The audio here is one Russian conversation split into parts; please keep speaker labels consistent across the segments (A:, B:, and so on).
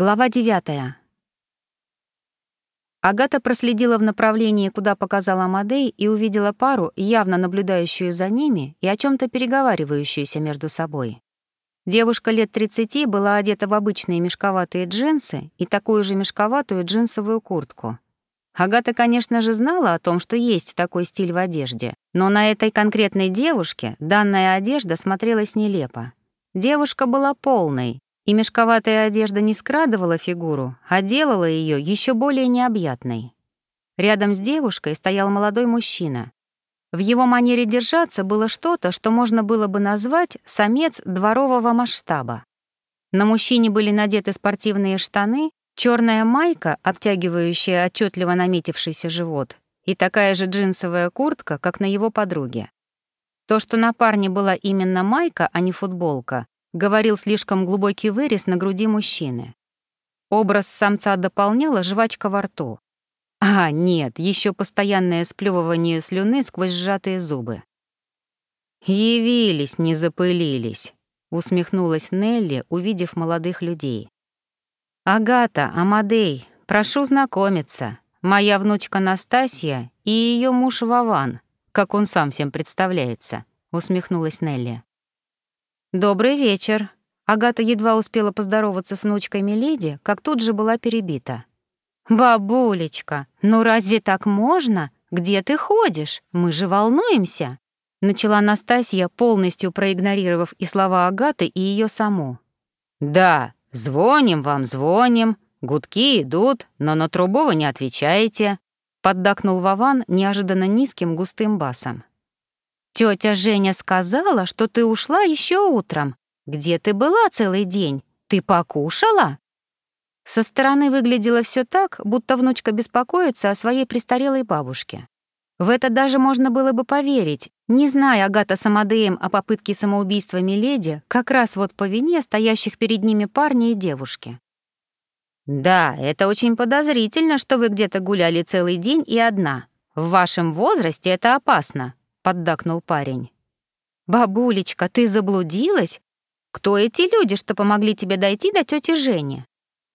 A: Глава девятая. Агата проследила в направлении, куда показала Амадей, и увидела пару, явно наблюдающую за ними и о чем то переговаривающуюся между собой. Девушка лет 30 была одета в обычные мешковатые джинсы и такую же мешковатую джинсовую куртку. Агата, конечно же, знала о том, что есть такой стиль в одежде, но на этой конкретной девушке данная одежда смотрелась нелепо. Девушка была полной, и мешковатая одежда не скрадывала фигуру, а делала ее еще более необъятной. Рядом с девушкой стоял молодой мужчина. В его манере держаться было что-то, что можно было бы назвать самец дворового масштаба. На мужчине были надеты спортивные штаны, черная майка, обтягивающая отчетливо наметившийся живот, и такая же джинсовая куртка, как на его подруге. То, что на парне была именно майка, а не футболка, говорил слишком глубокий вырез на груди мужчины. Образ самца дополняла жвачка во рту. А, нет, еще постоянное сплевывание слюны сквозь сжатые зубы. «Явились, не запылились», — усмехнулась Нелли, увидев молодых людей. «Агата, Амадей, прошу знакомиться. Моя внучка Настасья и ее муж Вован, как он сам всем представляется», — усмехнулась Нелли. «Добрый вечер». Агата едва успела поздороваться с внучкой Миледи, как тут же была перебита. «Бабулечка, ну разве так можно? Где ты ходишь? Мы же волнуемся!» Начала Настасья, полностью проигнорировав и слова Агаты, и ее саму. «Да, звоним вам, звоним. Гудки идут, но на трубу вы не отвечаете», — поддакнул Вован неожиданно низким густым басом. Тетя Женя сказала, что ты ушла еще утром. Где ты была целый день? Ты покушала?» Со стороны выглядело все так, будто внучка беспокоится о своей престарелой бабушке. В это даже можно было бы поверить, не зная Агата с о попытке самоубийства Миледи, как раз вот по вине стоящих перед ними парня и девушки. «Да, это очень подозрительно, что вы где-то гуляли целый день и одна. В вашем возрасте это опасно», — поддакнул парень. «Бабулечка, ты заблудилась? Кто эти люди, что помогли тебе дойти до тети Жени?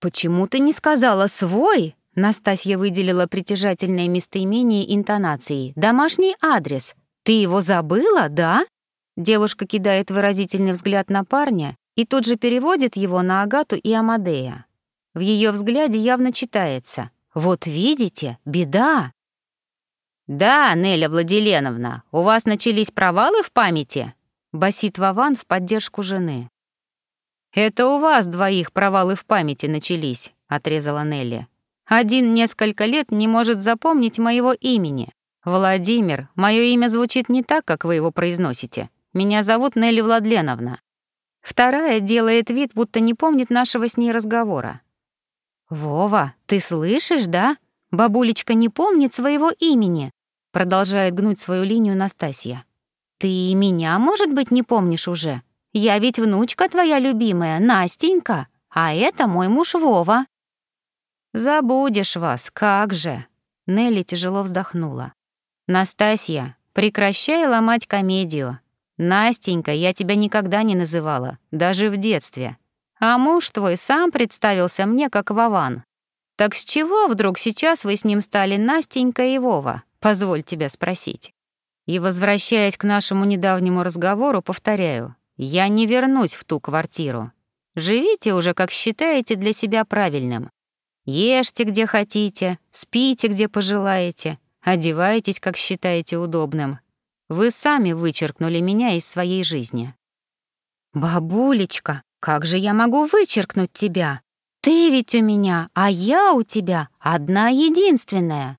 A: Почему ты не сказала свой?» Настасья выделила притяжательное местоимение интонацией. «Домашний адрес. Ты его забыла, да?» Девушка кидает выразительный взгляд на парня и тут же переводит его на Агату и Амадея. В ее взгляде явно читается «Вот видите, беда!» «Да, Неля Владиленовна, у вас начались провалы в памяти?» — басит Вован в поддержку жены. «Это у вас двоих провалы в памяти начались», — отрезала Нелли. «Один несколько лет не может запомнить моего имени. Владимир, мое имя звучит не так, как вы его произносите. Меня зовут Нелли Владленовна. Вторая делает вид, будто не помнит нашего с ней разговора. «Вова, ты слышишь, да? Бабулечка не помнит своего имени. Продолжает гнуть свою линию Настасья. «Ты и меня, может быть, не помнишь уже? Я ведь внучка твоя любимая, Настенька, а это мой муж Вова». «Забудешь вас, как же!» Нелли тяжело вздохнула. «Настасья, прекращай ломать комедию. Настенька, я тебя никогда не называла, даже в детстве. А муж твой сам представился мне как Вован. Так с чего вдруг сейчас вы с ним стали Настенька и Вова?» позволь тебя спросить. И, возвращаясь к нашему недавнему разговору, повторяю, я не вернусь в ту квартиру. Живите уже, как считаете для себя правильным. Ешьте, где хотите, спите, где пожелаете, одевайтесь, как считаете удобным. Вы сами вычеркнули меня из своей жизни. «Бабулечка, как же я могу вычеркнуть тебя? Ты ведь у меня, а я у тебя одна единственная.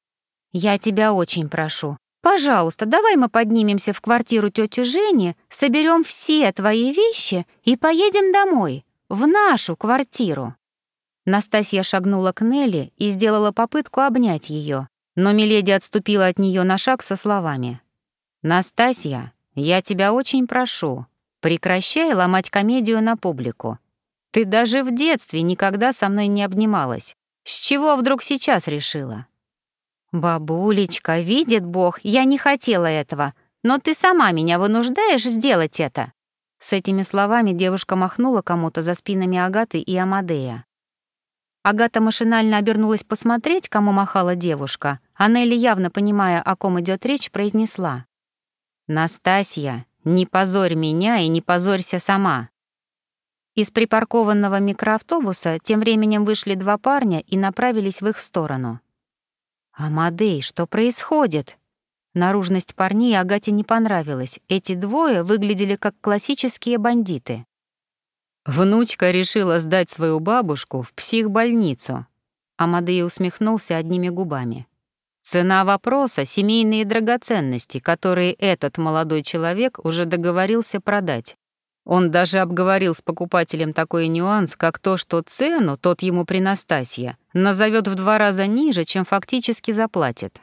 A: «Я тебя очень прошу. Пожалуйста, давай мы поднимемся в квартиру тети Жени, соберем все твои вещи и поедем домой, в нашу квартиру». Настасья шагнула к Нелли и сделала попытку обнять ее, но Миледи отступила от нее на шаг со словами. «Настасья, я тебя очень прошу, прекращай ломать комедию на публику. Ты даже в детстве никогда со мной не обнималась. С чего вдруг сейчас решила?» «Бабулечка, видит Бог, я не хотела этого, но ты сама меня вынуждаешь сделать это». С этими словами девушка махнула кому-то за спинами Агаты и Амадея. Агата машинально обернулась посмотреть, кому махала девушка, а Нелли, явно понимая, о ком идет речь, произнесла. «Настасья, не позорь меня и не позорься сама». Из припаркованного микроавтобуса тем временем вышли два парня и направились в их сторону. «Амадей, что происходит?» Наружность парней Агате не понравилась. Эти двое выглядели как классические бандиты. Внучка решила сдать свою бабушку в психбольницу. Амадей усмехнулся одними губами. Цена вопроса — семейные драгоценности, которые этот молодой человек уже договорился продать. Он даже обговорил с покупателем такой нюанс, как то, что цену тот ему при Настасье назовет в два раза ниже, чем фактически заплатит.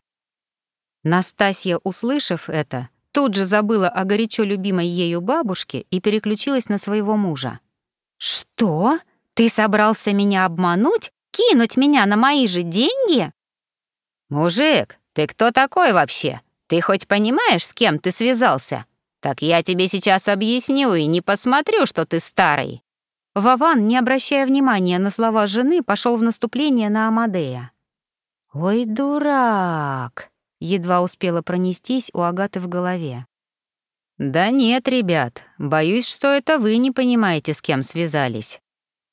A: Настасья, услышав это, тут же забыла о горячо любимой ею бабушке и переключилась на своего мужа. «Что? Ты собрался меня обмануть? Кинуть меня на мои же деньги?»
B: «Мужик, ты кто такой вообще? Ты хоть понимаешь, с кем ты связался? Так я тебе сейчас объясню и не посмотрю, что ты старый».
A: Вован, не обращая внимания на слова жены, пошел в наступление на Амадея. «Ой, дурак!» едва успела пронестись у Агаты в голове.
B: «Да нет, ребят, боюсь, что это вы не понимаете, с кем связались».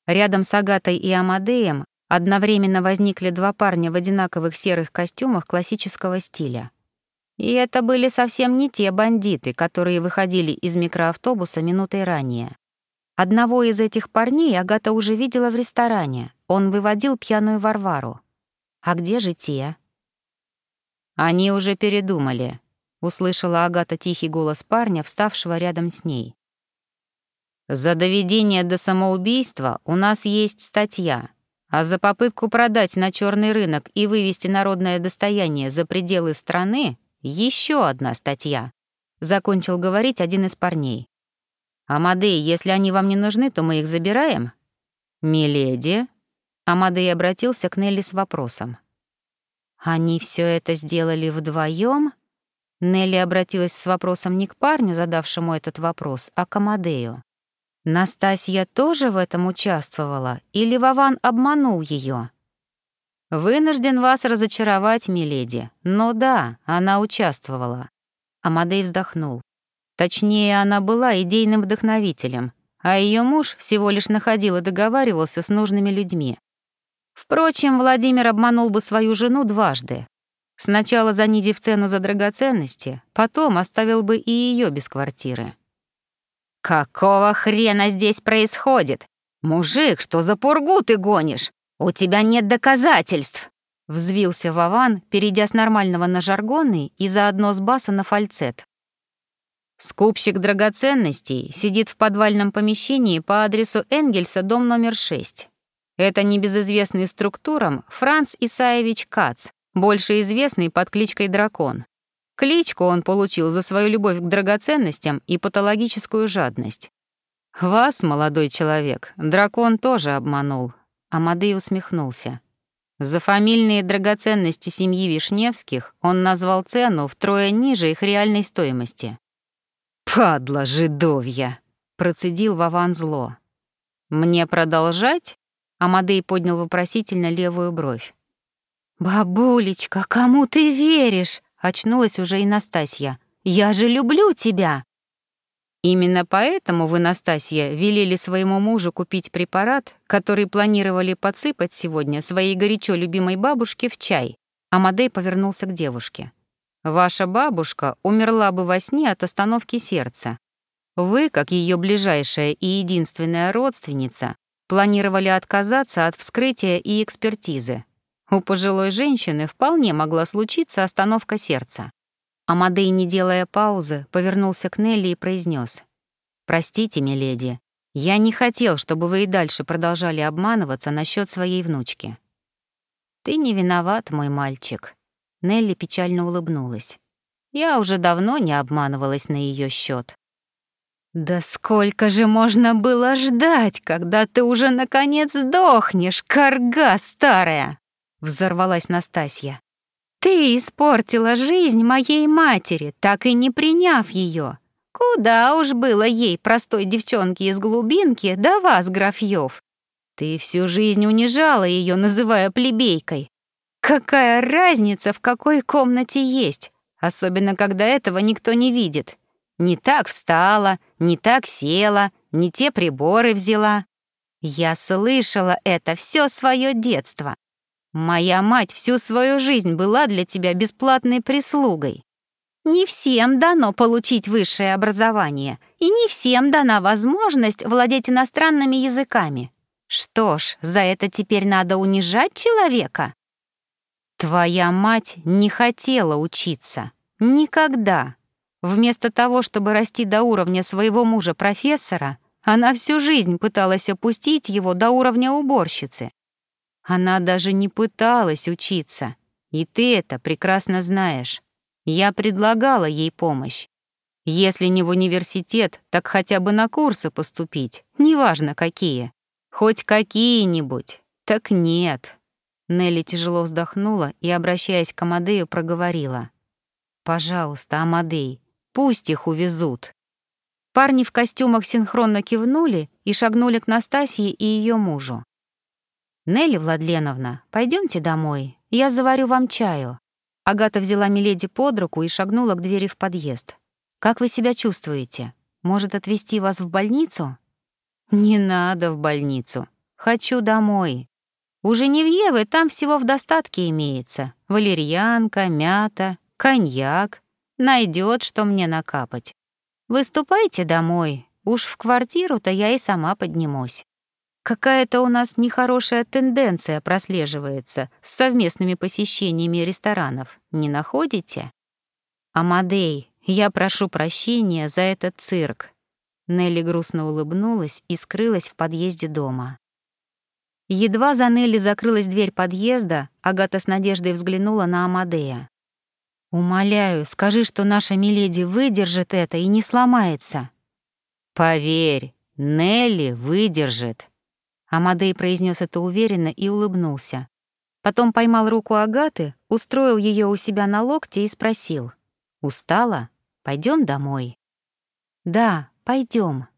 A: Рядом с Агатой и Амадеем одновременно возникли два парня в одинаковых серых костюмах классического стиля. И это были совсем не те бандиты, которые выходили из микроавтобуса минутой ранее. Одного из этих парней Агата уже видела в ресторане. Он выводил пьяную Варвару. А где же те?
B: «Они уже передумали», — услышала Агата тихий голос парня, вставшего рядом с ней. «За доведение до самоубийства у нас есть статья, а за попытку продать на черный рынок и вывести народное достояние за пределы страны еще одна статья», — закончил говорить один из парней. «Амадей, если они вам не нужны, то мы их забираем?» «Миледи?» Амадей обратился к Нелли с вопросом.
A: Они все это сделали вдвоем? Нелли обратилась с вопросом не к парню, задавшему этот вопрос, а к Амадею. Настасья тоже в этом участвовала, или Вован обманул ее?
B: «Вынужден вас разочаровать, миледи, но да, она участвовала».
A: Амадей вздохнул. Точнее, она была идейным вдохновителем, а ее муж всего лишь находил и договаривался с нужными людьми. Впрочем, Владимир обманул бы свою жену дважды. Сначала занизив цену за драгоценности, потом оставил бы и ее без квартиры.
B: «Какого хрена здесь происходит? Мужик, что за пургу ты гонишь? У тебя нет доказательств!»
A: Взвился Вован, перейдя с нормального на жаргонный и заодно с баса на фальцет. Скупщик драгоценностей сидит в подвальном помещении по адресу Энгельса, дом номер 6. Это небезызвестный структурам Франц Исаевич Кац, больше известный под кличкой Дракон. Кличку он получил за свою любовь к драгоценностям и патологическую жадность. «Вас, молодой человек, дракон тоже обманул», — Амадей усмехнулся. За фамильные драгоценности семьи Вишневских он назвал цену втрое ниже их реальной стоимости.
B: «Падла жидовья!» — процедил Вован зло.
A: «Мне продолжать?» Амадей поднял вопросительно левую бровь. «Бабулечка, кому ты веришь?» — очнулась уже и Настасья. «Я же люблю тебя!» Именно поэтому вы, Настасья, велели своему мужу купить препарат, который планировали подсыпать сегодня своей горячо любимой бабушке в чай. Амадей повернулся к девушке. Ваша бабушка умерла бы во сне от остановки сердца. Вы, как ее ближайшая и единственная родственница, планировали отказаться от вскрытия и экспертизы. У пожилой женщины вполне могла случиться остановка сердца. Амадей, не делая паузы, повернулся к Нелли и произнес: «Простите, миледи, я не хотел, чтобы вы и дальше продолжали обманываться насчет своей внучки». «Ты не виноват, мой мальчик», — Нелли печально улыбнулась. «Я уже давно не обманывалась на ее счет. «Да сколько же можно было ждать, когда ты уже наконец сдохнешь, корга старая!» — взорвалась Настасья. «Ты испортила жизнь моей матери, так и не приняв ее. Куда уж было ей, простой девчонке из глубинки, до вас, графьев. Ты всю жизнь унижала ее, называя плебейкой. Какая разница, в какой комнате есть, особенно когда этого никто не видит. Не так встала, не так села, не те приборы взяла. Я слышала это все свое детство. Моя мать всю свою жизнь была для тебя бесплатной прислугой. Не всем дано получить высшее образование, и не всем дана возможность владеть иностранными языками. Что ж, за это теперь надо унижать человека? Твоя мать не хотела учиться. Никогда. Вместо того, чтобы расти до уровня своего мужа-профессора, она всю жизнь пыталась опустить его до уровня уборщицы. Она даже не пыталась учиться, и ты это прекрасно знаешь. Я предлагала ей помощь. Если не в университет, так хотя бы на курсы поступить, неважно какие. Хоть какие-нибудь. Так нет. Нелли тяжело вздохнула и, обращаясь к Амадею, проговорила. «Пожалуйста, Амадей, пусть их увезут». Парни в костюмах синхронно кивнули и шагнули к Настасье и ее мужу. «Нелли Владленовна, пойдемте домой, я заварю вам чаю». Агата взяла Миледи под руку и шагнула к двери в подъезд. «Как вы себя чувствуете? Может, отвезти вас в больницу?» «Не надо в больницу. Хочу домой. У Женевьевы там всего в достатке имеется. Валерьянка, мята, коньяк. Найдет, что мне накапать. Выступайте домой. Уж в квартиру-то я и сама поднимусь. Какая-то у нас нехорошая тенденция прослеживается с совместными посещениями ресторанов, не находите? Амадей, я прошу прощения за этот цирк. Нелли грустно улыбнулась и скрылась в подъезде дома. Едва за Нелли закрылась дверь подъезда, Агата с надеждой взглянула на Амадея. «Умоляю, скажи, что наша Миледи выдержит это и не сломается». «Поверь, Нелли выдержит», Амадей произнес это уверенно и улыбнулся. Потом поймал руку Агаты, устроил ее у себя на локте и спросил. «Устала? Пойдем домой?» «Да, пойдем»,